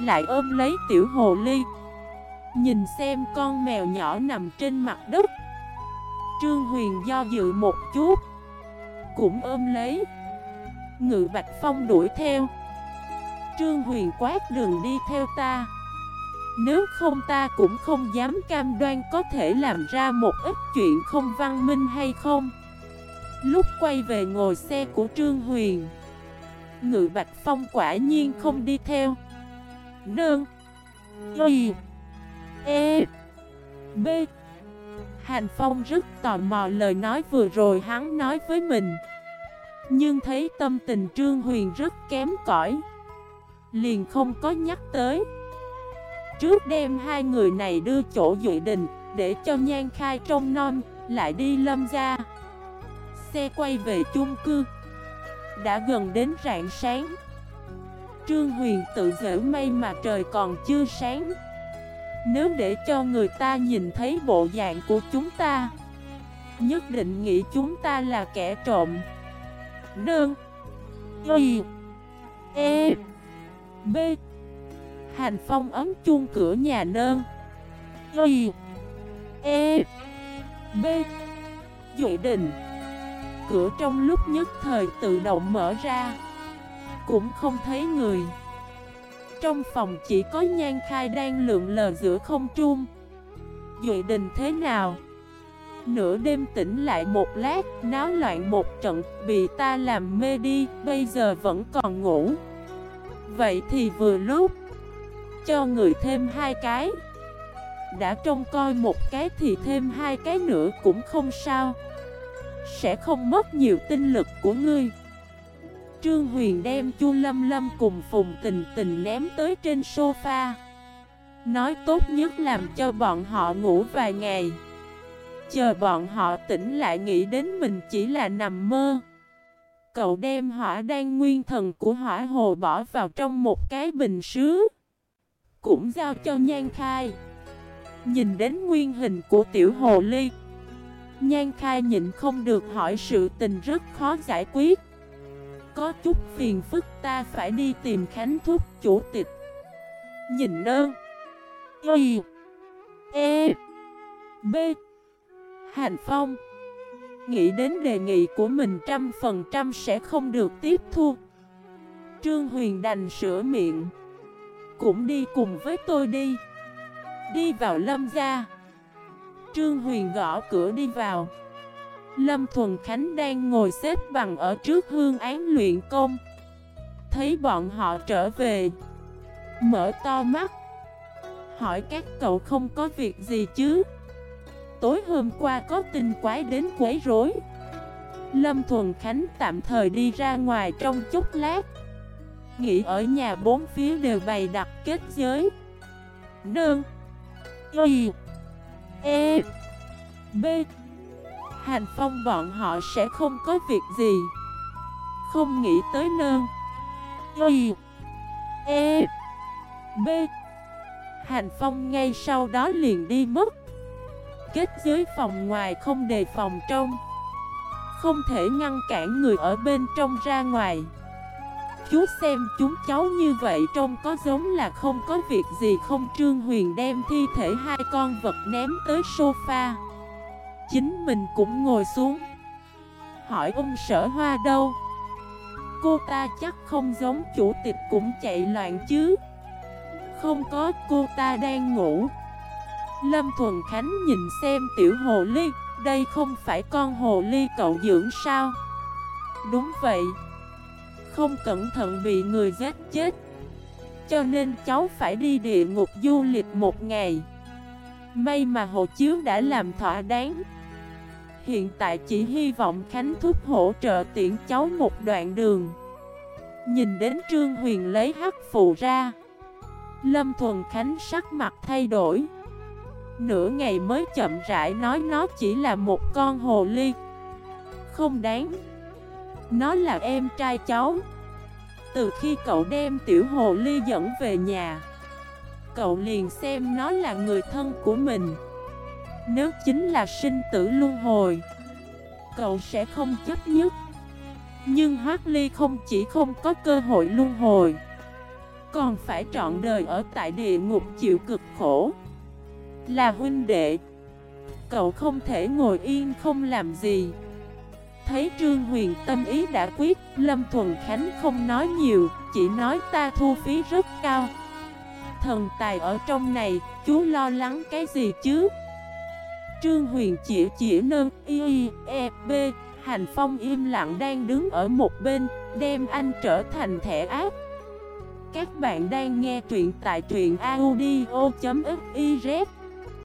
Lại ôm lấy tiểu hồ ly. Nhìn xem con mèo nhỏ nằm trên mặt đất. Trương Huyền do dự một chút. Cũng ôm lấy. Ngự Bạch Phong đuổi theo. Trương Huyền quát đường đi theo ta. Nếu không ta cũng không dám cam đoan có thể làm ra một ít chuyện không văn minh hay không. Lúc quay về ngồi xe của Trương Huyền Ngự Bạch Phong quả nhiên không đi theo. Nương, Y E B. Hành Phong rất tò mò lời nói vừa rồi hắn nói với mình. Nhưng thấy tâm tình Trương Huyền rất kém cỏi, Liền không có nhắc tới. Trước đêm hai người này đưa chỗ dự Đình Để cho Nhan Khai trông non Lại đi lâm ra Xe quay về chung cư đã gần đến rạng sáng. Trương Huyền tự dễ may mà trời còn chưa sáng. Nếu để cho người ta nhìn thấy bộ dạng của chúng ta, Nhất định nghĩ chúng ta là kẻ trộm. Đơn Y E B. Hành Phong ấm chuông cửa nhà nơn. Y E B. Duy Đình cửa trong lúc nhất thời tự động mở ra. Cũng không thấy người. Trong phòng chỉ có nhan khai đang lượn lờ giữa không trung. Dội đình thế nào? Nửa đêm tỉnh lại một lát, náo loạn một trận, bị ta làm mê đi, bây giờ vẫn còn ngủ. Vậy thì vừa lúc Cho người thêm hai cái. Đã trông coi một cái thì thêm hai cái nữa cũng không sao. Sẽ không mất nhiều tinh lực của ngươi. Trương Huyền đem Chu Lâm Lâm cùng Phùng Tình Tình ném tới trên sofa. Nói tốt nhất làm cho bọn họ ngủ vài ngày. Chờ bọn họ tỉnh lại nghĩ đến mình chỉ là nằm mơ. Cậu đem hỏa đan nguyên thần của hỏa hồ bỏ vào trong một cái bình sứ Cũng giao cho Nhan Khai. Nhìn đến nguyên hình của tiểu hồ ly Nhan Khai nhịn không được hỏi sự tình rất khó giải quyết. Có chút phiền phức ta phải đi tìm Khánh Thúc chủ tịch. Nhìn nơn Y. E. B. Hành Phong. Nghĩ đến đề nghị của mình trăm phần trăm sẽ không được tiếp thu. Trương Huyền đành sửa miệng. Cũng đi cùng với tôi đi. Đi vào lâm gia. Trương Huyền gõ cửa đi vào. Lâm Thuần Khánh đang ngồi xếp bằng ở trước hương án luyện công. Thấy bọn họ trở về, Mở to mắt. Hỏi các cậu không có việc gì chứ? Tối hôm qua có tin quái đến quấy rối. Lâm Thuần Khánh tạm thời đi ra ngoài trong chút lát. Nghĩ ở nhà bốn phía đều bày đặt kết giới. Nương, Y. E B. Hành phong bọn họ sẽ không có việc gì. Không nghĩ tới nơ. Y E B. Hành phong ngay sau đó liền đi mất. Kết giới phòng ngoài không đề phòng trong Không thể ngăn cản người ở bên trong ra ngoài. Chú xem, chúng cháu như vậy trông có giống là không có việc gì. Không, Trương Huyền đem thi thể hai con vật ném tới sofa. Chính mình cũng ngồi xuống. Hỏi ông sở hoa đâu? Cô ta chắc không giống chủ tịch cũng chạy loạn chứ. Không có, cô ta đang ngủ. Lâm Thuần Khánh nhìn xem tiểu hồ ly. Đây không phải con hồ ly cậu dưỡng sao? Đúng vậy. Không cẩn thận bị người giết chết. Cho nên cháu phải đi địa ngục du lịch một ngày. May mà hộ chiếu đã làm thỏa đáng. Hiện tại chỉ hy vọng Khánh Thúc hỗ trợ tiện cháu một đoạn đường. Nhìn đến Trương Huyền lấy hắc phụ ra, Lâm Thuần Khánh sắc mặt thay đổi. Nửa ngày mới chậm rãi nói nó chỉ là một con hồ ly. Không đáng. Nó là em trai cháu. Từ khi cậu đem tiểu hồ ly dẫn về nhà, Cậu liền xem nó là người thân của mình. Nếu chính là sinh tử luân hồi, Cậu sẽ không chấp nhất. Nhưng Hoác Ly không chỉ không có cơ hội luân hồi, Còn phải trọn đời ở tại địa ngục chịu cực khổ. Là huynh đệ, Cậu không thể ngồi yên không làm gì. Thấy Trương Huyền tâm ý đã quyết Lâm Thuần Khánh không nói nhiều Chỉ nói ta thu phí rất cao. Thần tài ở trong này Chú lo lắng cái gì chứ? Trương Huyền chỉ chỉ nơn Y, E, B Hành Phong im lặng đang đứng ở một bên Đem anh trở thành thẻ ác. Các bạn đang nghe truyện tại truyện audio.fif